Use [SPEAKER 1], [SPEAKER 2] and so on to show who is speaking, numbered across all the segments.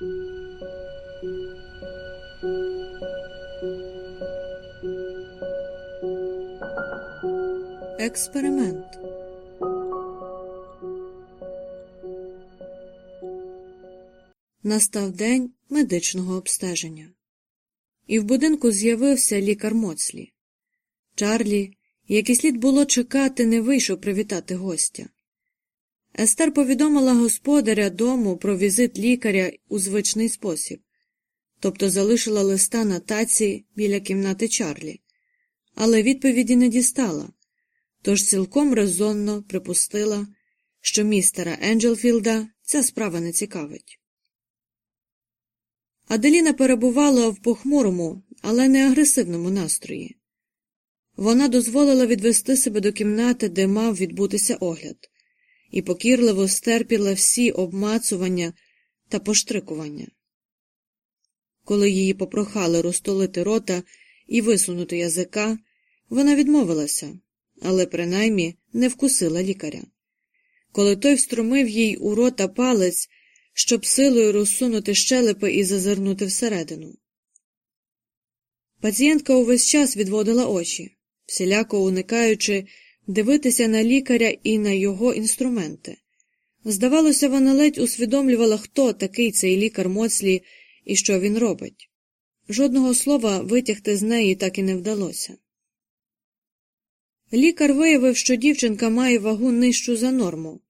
[SPEAKER 1] Експеримент Настав день медичного обстеження, і в будинку з'явився лікар Моцлі. Чарлі, як і слід було чекати, не вийшов привітати гостя. Естер повідомила господаря дому про візит лікаря у звичний спосіб, тобто залишила листа на таці біля кімнати Чарлі, але відповіді не дістала, тож цілком резонно припустила, що містера Енджелфілда ця справа не цікавить. Аделіна перебувала в похмурому, але не агресивному настрої. Вона дозволила відвести себе до кімнати, де мав відбутися огляд, і покірливо стерпіла всі обмацування та поштрикування. Коли її попрохали розтолити рота і висунути язика, вона відмовилася, але принаймні не вкусила лікаря. Коли той встромив їй у рота палець, щоб силою розсунути щелепи і зазирнути всередину. Пацієнтка увесь час відводила очі, всіляко уникаючи дивитися на лікаря і на його інструменти. Здавалося, вона ледь усвідомлювала, хто такий цей лікар Моцлі і що він робить. Жодного слова витягти з неї так і не вдалося. Лікар виявив, що дівчинка має вагу нижчу за норму,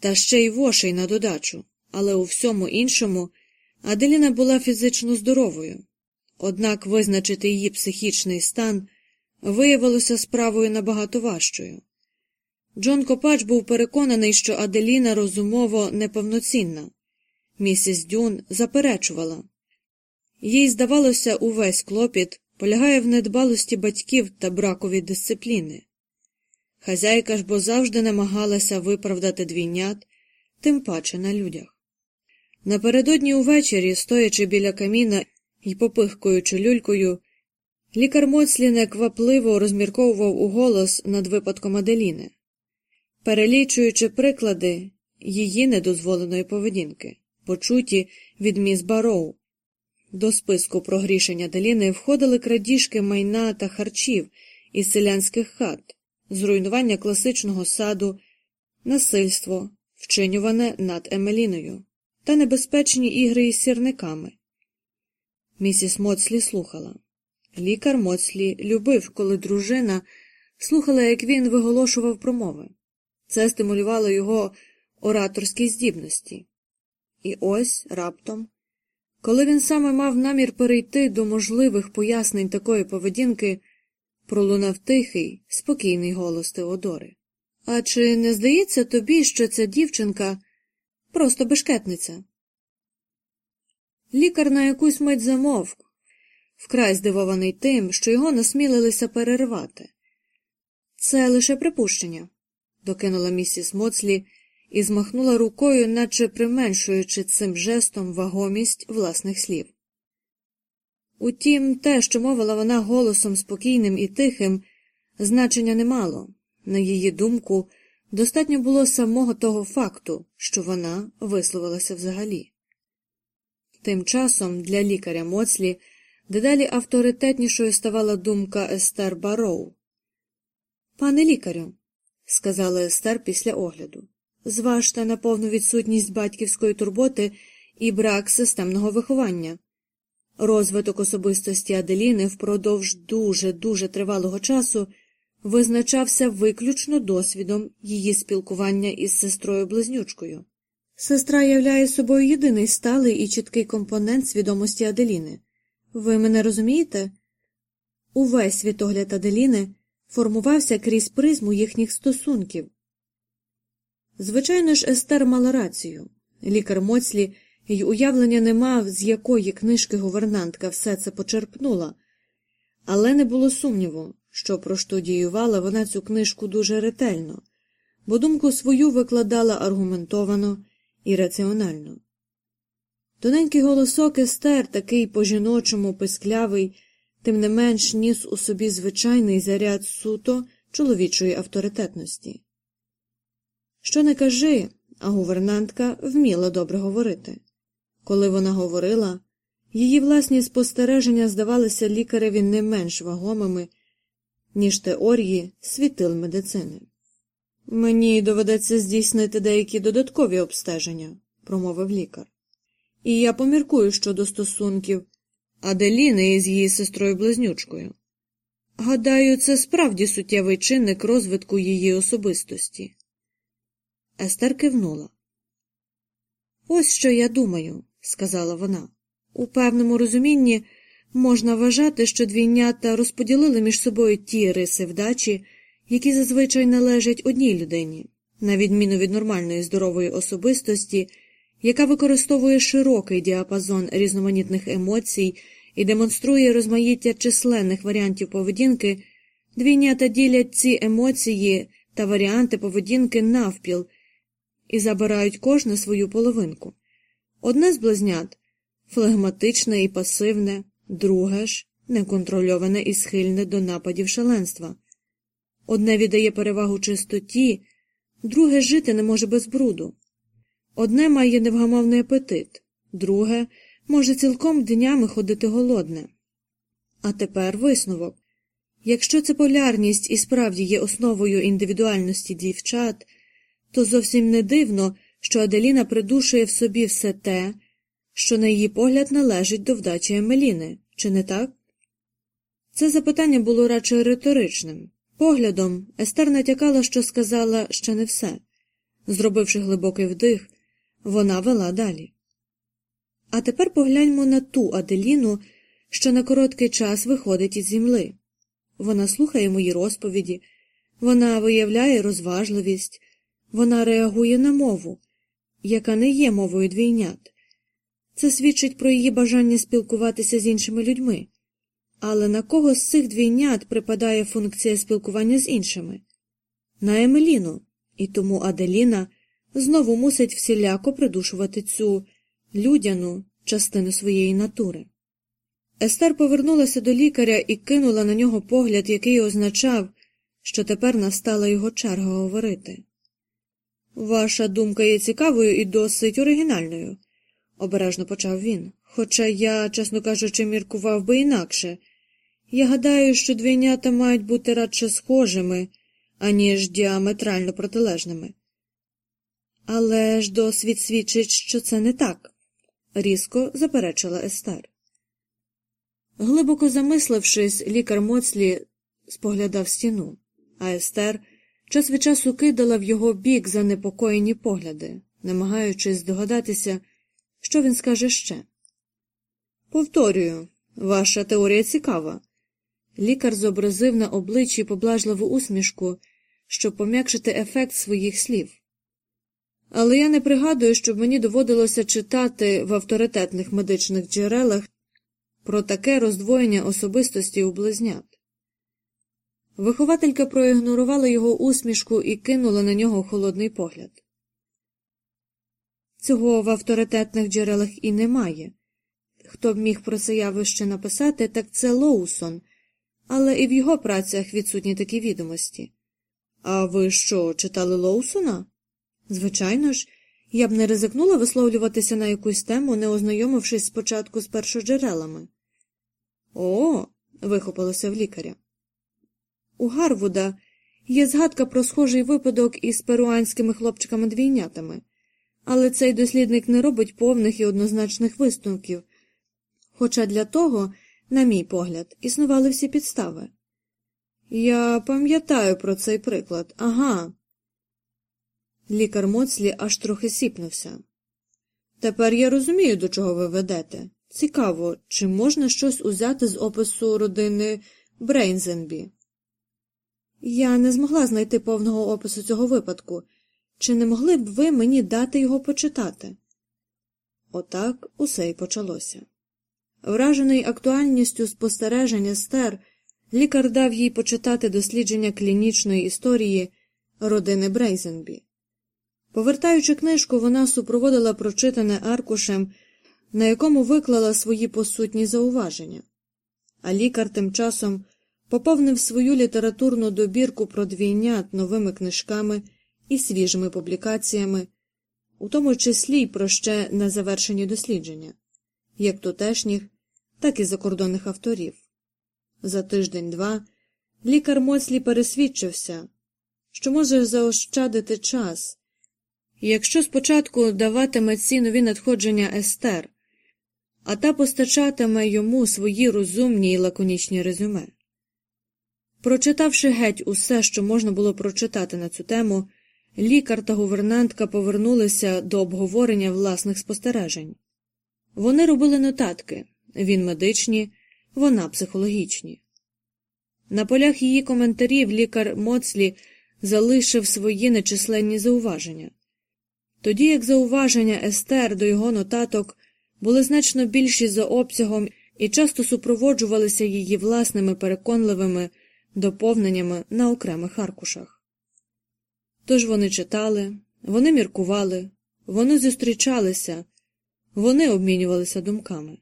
[SPEAKER 1] та ще й вошей на додачу але у всьому іншому Аделіна була фізично здоровою, однак визначити її психічний стан виявилося справою набагато важчою. Джон Копач був переконаний, що Аделіна розумово неповноцінна. Місіс Дюн заперечувала. Їй здавалося, увесь клопіт полягає в недбалості батьків та бракові дисципліни. Хазяйка ж бо завжди намагалася виправдати двійнят, тим паче на людях. Напередодні увечері, стоячи біля каміна і попихкуючи люлькою, лікар Моцлі неквапливо розмірковував у голос над випадком Аделіни, перелічуючи приклади її недозволеної поведінки, почуті від міс Бароу. До списку про грішення Аделіни входили крадіжки майна та харчів із селянських хат, зруйнування класичного саду, насильство, вчинюване над Емеліною та небезпечні ігри із сірниками. Місіс Моцлі слухала. Лікар Моцлі любив, коли дружина слухала, як він виголошував промови. Це стимулювало його ораторські здібності. І ось раптом, коли він саме мав намір перейти до можливих пояснень такої поведінки, пролунав тихий, спокійний голос Теодори. А чи не здається тобі, що ця дівчинка Просто бешкетниця. Лікар на якусь мить замовк, вкрай здивований тим, що його насмілилися перервати. Це лише припущення, докинула місіс Моцлі і змахнула рукою, наче применшуючи цим жестом вагомість власних слів. Утім, те, що мовила вона голосом спокійним і тихим, значення не мало. На її думку, Достатньо було самого того факту, що вона висловилася взагалі. Тим часом для лікаря Моцлі дедалі авторитетнішою ставала думка Естер Бароу. Пане лікарю, сказала Естер після огляду, зважте на повну відсутність батьківської турботи і брак системного виховання. Розвиток особистості Аделіни впродовж дуже дуже тривалого часу визначався виключно досвідом її спілкування із сестрою близнючкою. Сестра являє собою єдиний сталий і чіткий компонент свідомості Аделіни. Ви мене розумієте? Увесь світогляд Аделіни формувався крізь призму їхніх стосунків. Звичайно ж, Естер мала рацію. Лікар Моцлі й уявлення не мав, з якої книжки гувернантка все це почерпнула, але не було сумніву, що проштудіювала вона цю книжку дуже ретельно, бо думку свою викладала аргументовано і раціонально. Тоненький голосок Естер, такий по жіночому писклявий, тим не менш ніс у собі звичайний заряд суто чоловічої авторитетності. Що не кажи, а гувернантка вміла добре говорити. Коли вона говорила, її власні спостереження здавалися лікареві не менш вагомими, ніж теорії світил медицини. Мені доведеться здійснити деякі додаткові обстеження, промовив лікар. І я поміркую щодо стосунків Аделіни із її сестрою близнючкою. Гадаю, це справді суттєвий чинник розвитку її особистості. Естер кивнула. Ось що я думаю, сказала вона. У певному розумінні можна вважати, що двійнята розподілили між собою ті риси вдачі, які зазвичай належать одній людині, на відміну від нормальної здорової особистості, яка використовує широкий діапазон різноманітних емоцій і демонструє розмаїття численних варіантів поведінки, двійнята ділять ці емоції та варіанти поведінки навпіл і забирають кожне свою половинку. Одне з близнят флегматичне і пасивне, друге ж неконтрольоване і схильне до нападів шаленства. Одне віддає перевагу чистоті, друге жити не може без бруду. Одне має невгамовний апетит, друге може цілком днями ходити голодне. А тепер висновок якщо ця полярність і справді є основою індивідуальності дівчат, то зовсім не дивно, що Аделіна придушує в собі все те, що, на її погляд, належить до вдачі Емеліни, чи не так? Це запитання було радше риторичним. Поглядом, Естер натякала, що сказала ще не все. Зробивши глибокий вдих, вона вела далі. А тепер погляньмо на ту Аделіну, що на короткий час виходить із земли. Вона слухає мої розповіді, вона виявляє розважливість, вона реагує на мову, яка не є мовою двійнят. Це свідчить про її бажання спілкуватися з іншими людьми. Але на кого з цих двійнят припадає функція спілкування з іншими? На Емеліну, і тому Аделіна знову мусить всіляко придушувати цю людяну частину своєї натури. Естер повернулася до лікаря і кинула на нього погляд, який означав, що тепер настала його черга говорити. Ваша думка є цікавою і досить оригінальною, обережно почав він. Хоча я, чесно кажучи, міркував би інакше. Я гадаю, що двійнята мають бути радше схожими, аніж діаметрально протилежними. Але ж досвід свідчить, що це не так, різко заперечила Естер. Глибоко замислившись, лікар Моцлі споглядав стіну, а Естер час від часу кидала в його бік занепокоєні погляди, намагаючись здогадатися, що він скаже ще. Повторюю, ваша теорія цікава. Лікар зобразив на обличчі поблажливу усмішку, щоб пом'якшити ефект своїх слів. Але я не пригадую, щоб мені доводилося читати в авторитетних медичних джерелах про таке роздвоєння особистості у близнят. Вихователька проігнорувала його усмішку і кинула на нього холодний погляд. Цього в авторитетних джерелах і немає. Хто б міг про це явище написати, так це Лоусон, але і в його працях відсутні такі відомості. А ви що, читали Лоусона? Звичайно ж, я б не ризикнула висловлюватися на якусь тему, не ознайомившись спочатку з першоджерелами. О, вихопилося в лікаря. У Гарвуда є згадка про схожий випадок із перуанськими хлопчиками двійнятами, але цей дослідник не робить повних і однозначних висновків. Хоча для того, на мій погляд, існували всі підстави. Я пам'ятаю про цей приклад, ага. Лікар Моцлі аж трохи сіпнувся. Тепер я розумію, до чого ви ведете. Цікаво, чи можна щось узяти з опису родини Брейнзенбі? Я не змогла знайти повного опису цього випадку. Чи не могли б ви мені дати його почитати? Отак усе й почалося. Вражений актуальністю спостереження стер, лікар дав їй почитати дослідження клінічної історії родини Брейзенбі. Повертаючи книжку, вона супроводила прочитане аркушем, на якому виклала свої посутні зауваження, а лікар тим часом поповнив свою літературну добірку про двійнят новими книжками і свіжими публікаціями, у тому числі й про ще незавершені дослідження, як тутешніх, так і закордонних авторів. За тиждень-два лікар Мослі пересвідчився, що може заощадити час, якщо спочатку даватиме ці нові надходження Естер, а та постачатиме йому свої розумні і лаконічні резюме. Прочитавши геть усе, що можна було прочитати на цю тему, лікар та гувернантка повернулися до обговорення власних спостережень. Вони робили нотатки він медичні, вона психологічні. На полях її коментарів лікар Моцлі залишив свої нечисленні зауваження, тоді як зауваження Естер до його нотаток були значно більші за обсягом і часто супроводжувалися її власними переконливими доповненнями на окремих аркушах. Тож вони читали, вони міркували, вони зустрічалися, вони обмінювалися думками.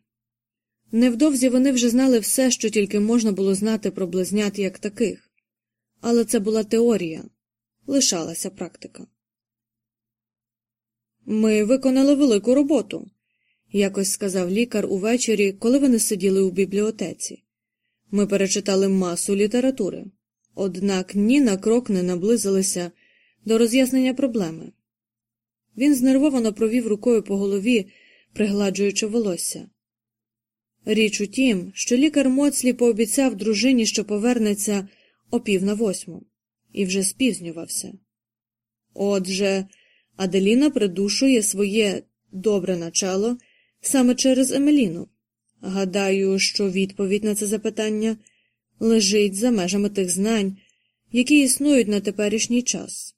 [SPEAKER 1] Невдовзі вони вже знали все, що тільки можна було знати про близнят як таких, але це була теорія, лишалася практика. Ми виконали велику роботу, якось сказав лікар увечері, коли вони сиділи у бібліотеці. Ми перечитали масу літератури, однак ні на крок не наблизилися до роз'яснення проблеми. Він знервовано провів рукою по голові, пригладжуючи волосся. Річ у тім, що лікар Моцлі пообіцяв дружині, що повернеться о пів на восьму, і вже спізнювався. Отже, Аделіна придушує своє добре начало саме через Емеліну. Гадаю, що відповідь на це запитання лежить за межами тих знань, які існують на теперішній час.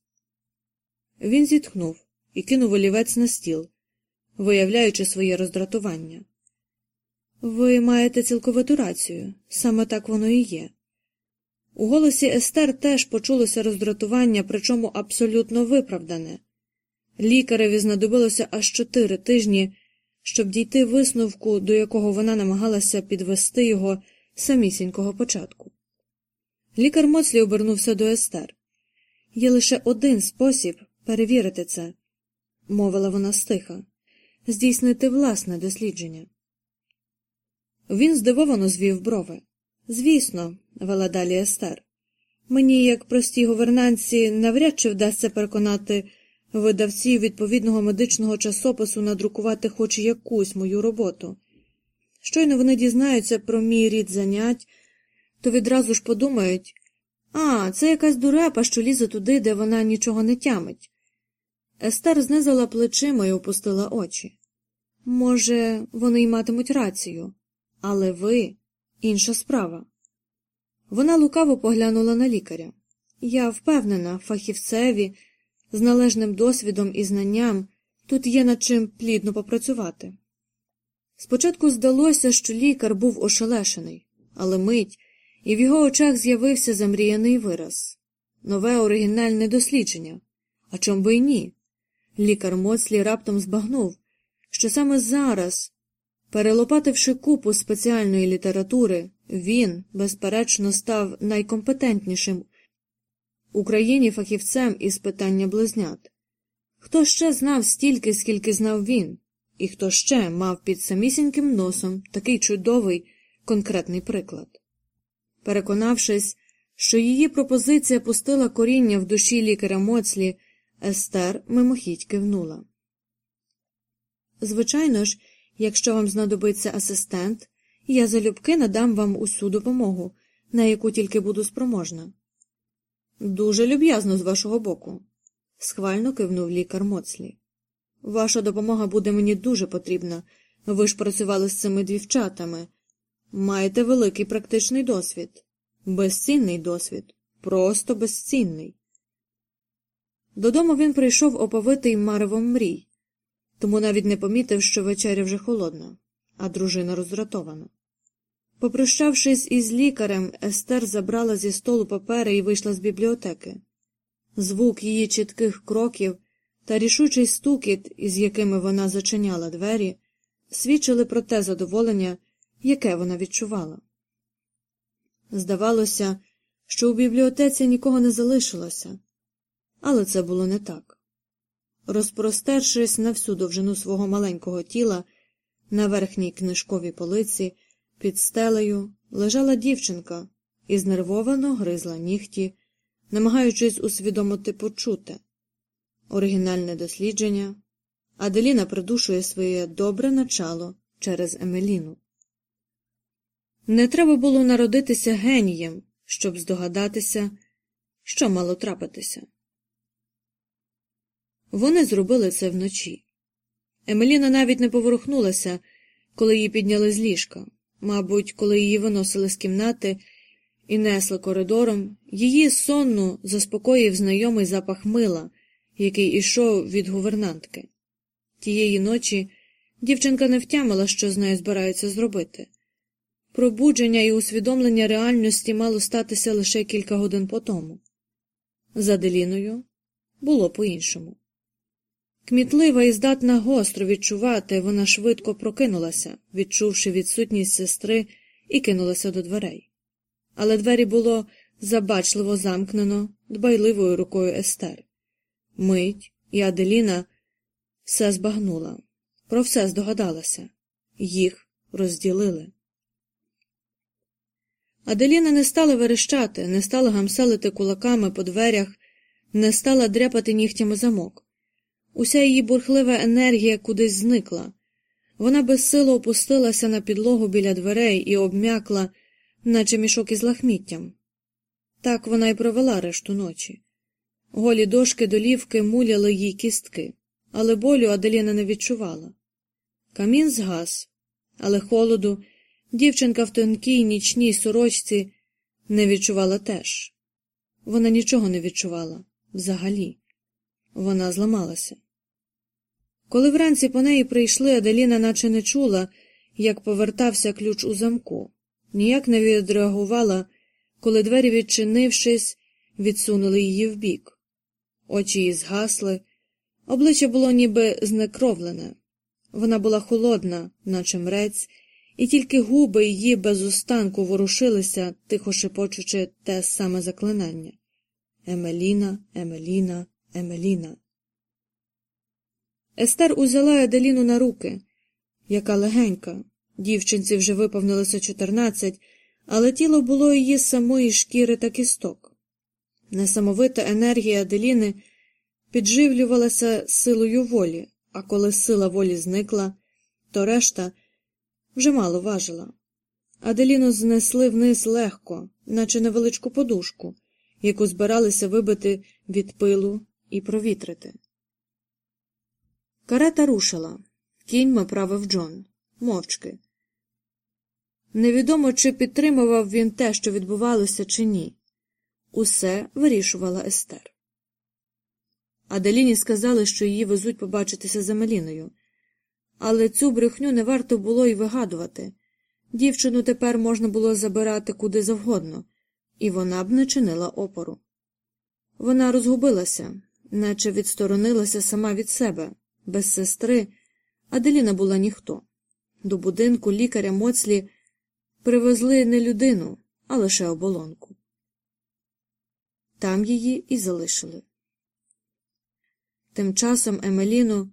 [SPEAKER 1] Він зітхнув і кинув олівець на стіл, виявляючи своє роздратування. Ви маєте цілковиту рацію, саме так воно і є. У голосі Естер теж почулося роздратування, причому абсолютно виправдане. Лікареві знадобилося аж чотири тижні, щоб дійти висновку, до якого вона намагалася підвести його самісінького початку. Лікар Моцлі обернувся до Естер. Є лише один спосіб перевірити це, мовила вона стиха, здійснити власне дослідження. Він здивовано звів брови. Звісно, вела далі Естер. Мені, як простій гувернанці, навряд чи вдасться переконати видавців відповідного медичного часопису надрукувати хоч якусь мою роботу. Щойно вони дізнаються про мій рід занять, то відразу ж подумають а, це якась дурепа, що лізе туди, де вона нічого не тямить. Естер знизила плечима і опустила очі. Може, вони й матимуть рацію, але ви інша справа. Вона лукаво поглянула на лікаря. Я впевнена, фахівцеві з належним досвідом і знанням тут є над чим плідно попрацювати. Спочатку здалося, що лікар був ошелешений, але мить, і в його очах з'явився замріяний вираз нове оригінальне дослідження. А чом би й ні? Лікар Моцлі раптом збагнув, що саме зараз, перелопативши купу спеціальної літератури, він, безперечно, став найкомпетентнішим Україні фахівцем із питання близнят. Хто ще знав стільки, скільки знав він, і хто ще мав під самісіньким носом такий чудовий конкретний приклад. Переконавшись, що її пропозиція пустила коріння в душі лікаря Моцлі, Естер мимохідь кивнула. Звичайно ж, якщо вам знадобиться асистент, я залюбки надам вам усю допомогу, на яку тільки буду спроможна. Дуже люб'язно з вашого боку, схвально кивнув лікар Моцлі. Ваша допомога буде мені дуже потрібна. Ви ж працювали з цими дівчатами. Маєте великий практичний досвід, безцінний досвід, просто безцінний. Додому він прийшов оповитий маревом мрій, тому навіть не помітив, що вечеря вже холодна, а дружина роздратована. Попрощавшись із лікарем, Естер забрала зі столу папери і вийшла з бібліотеки. Звук її чітких кроків та рішучий стукіт, із якими вона зачиняла двері, свідчили про те задоволення, яке вона відчувала. Здавалося, що у бібліотеці нікого не залишилося, але це було не так. розпростершись на всю довжину свого маленького тіла, на верхній книжковій полиці, під стелею, лежала дівчинка і знервовано гризла нігті, намагаючись усвідомити почуте. Оригінальне дослідження. Аделіна придушує своє добре начало через Емеліну. Не треба було народитися генієм, щоб здогадатися, що мало трапитися. Вони зробили це вночі. Емеліна навіть не поворухнулася, коли її підняли з ліжка. Мабуть, коли її виносили з кімнати і несли коридором, її сонну заспокоїв знайомий запах мила, який ішов від гувернантки. Тієї ночі дівчинка не втямила, що з нею збираються зробити. Пробудження і усвідомлення реальності мало статися лише кілька годин по тому. За Деліною було по-іншому. Кмітлива і здатна гостро відчувати, вона швидко прокинулася, відчувши відсутність сестри, і кинулася до дверей. Але двері було забачливо замкнено дбайливою рукою Естер. Мить і Аделіна все збагнула, про все здогадалася, їх розділили. Аделіна не стала верещати, не стала гамселити кулаками по дверях, не стала дряпати нігтями замок. Уся її бурхлива енергія кудись зникла. Вона безсило опустилася на підлогу біля дверей і обм'якла, наче мішок із лахміттям. Так вона й провела решту ночі. Голі дошки долівки муляли їй кістки, але болю Аделіна не відчувала. Камін згас, але холоду дівчинка в тонкій нічній сорочці не відчувала теж. Вона нічого не відчувала взагалі. Вона зламалася. Коли вранці по неї прийшли, Аделіна наче не чула, як повертався ключ у замку, ніяк не відреагувала, коли двері, відчинившись, відсунули її вбік. Очі її згасли, обличчя було ніби знекровлене. Вона була холодна, наче мрець, і тільки губи її без устанку ворушилися, тихо шепочучи те саме заклинання Емеліна, Емеліна, Емеліна. Естер узяла Аделіну на руки, яка легенька. Дівчинці вже виповнилося чотирнадцять, але тіло було її самої шкіри та кісток. Несамовита енергія Аделіни підживлювалася силою волі, а коли сила волі зникла, то решта вже мало важила. Аделіну знесли вниз легко, наче невеличку подушку, яку збиралися вибити від пилу і провітрити. Карета рушила. Кіньми правив Джон, мовчки. Невідомо, чи підтримував він те, що відбувалося, чи ні. Усе вирішувала Естер. Аделіні сказали, що її везуть побачитися з Амеліною. Але цю брехню не варто було й вигадувати. Дівчину тепер можна було забирати куди завгодно, і вона б не чинила опору. Вона розгубилася, наче відсторонилася сама від себе, без сестри, Аделіна була ніхто. До будинку лікаря Моцлі привезли не людину, а лише оболонку. Там її і залишили. Тим часом Емеліну,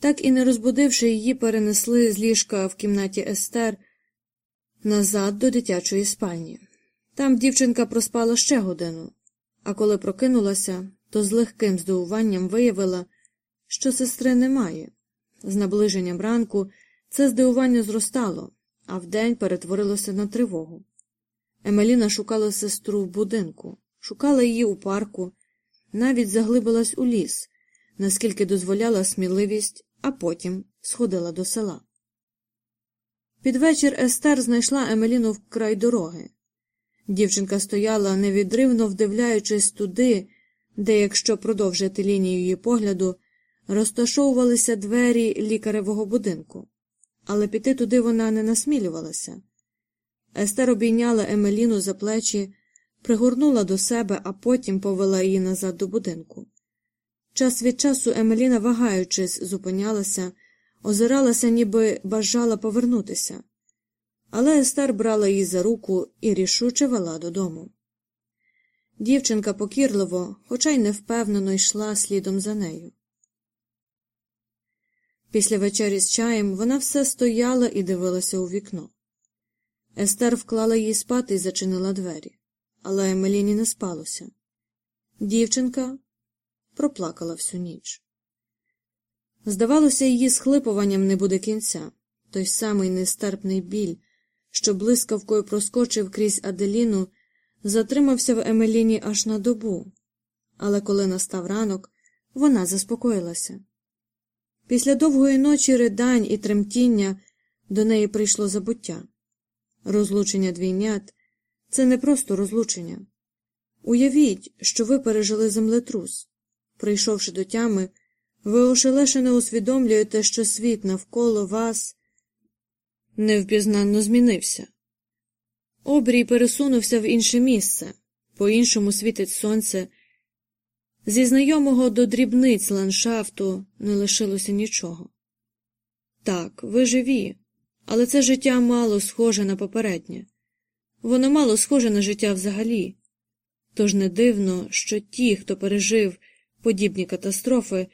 [SPEAKER 1] так і не розбудивши її, перенесли з ліжка в кімнаті Естер назад до дитячої спальні. Там дівчинка проспала ще годину, а коли прокинулася, то з легким здивуванням виявила, що сестри немає. З наближенням ранку це здивування зростало, а вдень перетворилося на тривогу. Емеліна шукала сестру в будинку, шукала її у парку, навіть заглибилась у ліс, наскільки дозволяла сміливість, а потім сходила до села. Під вечір Естер знайшла Емеліну в край дороги. Дівчинка стояла, невідривно вдивляючись туди, де, якщо продовжити лінію її погляду, розташовувалися двері лікаревого будинку, але піти туди вона не насмілювалася. Естер обійняла Емеліну за плечі, пригорнула до себе, а потім повела її назад до будинку. Час від часу Емеліна, вагаючись, зупинялася, озиралася, ніби бажала повернутися. Але Естер брала її за руку і рішуче вела додому. Дівчинка покірливо, хоча й невпевнено йшла слідом за нею. Після вечері з чаєм вона все стояла і дивилася у вікно. Естер вклала її спати і зачинила двері, але Емеліні не спалося. Дівчинка проплакала всю ніч. Здавалося, її схлипуванням не буде кінця, той самий нестерпний біль, що блискавкою проскочив крізь Аделіну, затримався в Емеліні аж на добу, але коли настав ранок, вона заспокоїлася. Після довгої ночі ридань і тремтіння до неї прийшло забуття. Розлучення двійнят це не просто розлучення. Уявіть, що ви пережили землетрус. Прийшовши до тями, ви ошелешено усвідомлюєте, що світ навколо вас невпізнанно змінився. Обрій пересунувся в інше місце, по іншому світить сонце. Зі знайомого до дрібниць ландшафту не лишилося нічого. Так, ви живі, але це життя мало схоже на попереднє, воно мало схоже на життя взагалі. Тож не дивно, що ті, хто пережив подібні катастрофи,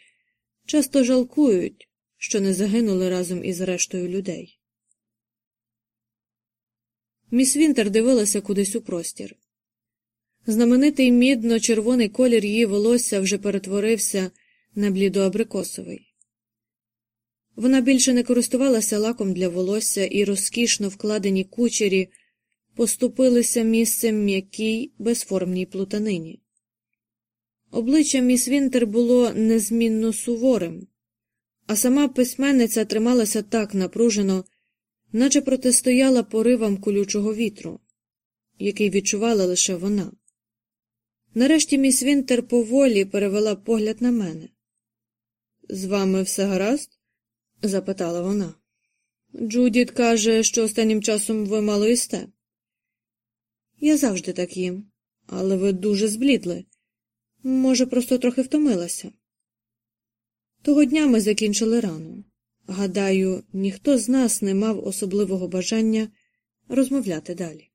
[SPEAKER 1] часто жалкують, що не загинули разом із рештою людей. Міс Вінтер дивилася кудись у простір. Знаменитий мідно-червоний колір її волосся вже перетворився на блідоабрикосовий. Вона більше не користувалася лаком для волосся і розкішно вкладені кучері поступилися місцем м'якій безформній плутанині. Обличчя міс Вінтер було незмінно суворим, а сама письменниця трималася так напружено, наче протистояла поривам колючого вітру, який відчувала лише вона. Нарешті міс Вінтер поволі перевела погляд на мене. З вами все гаразд? запитала вона. Джудіт каже, що останнім часом ви мало їсте. Я завжди так їм, але ви дуже зблідли. Може, просто трохи втомилася. Того дня ми закінчили рано. Гадаю, ніхто з нас не мав особливого бажання розмовляти далі.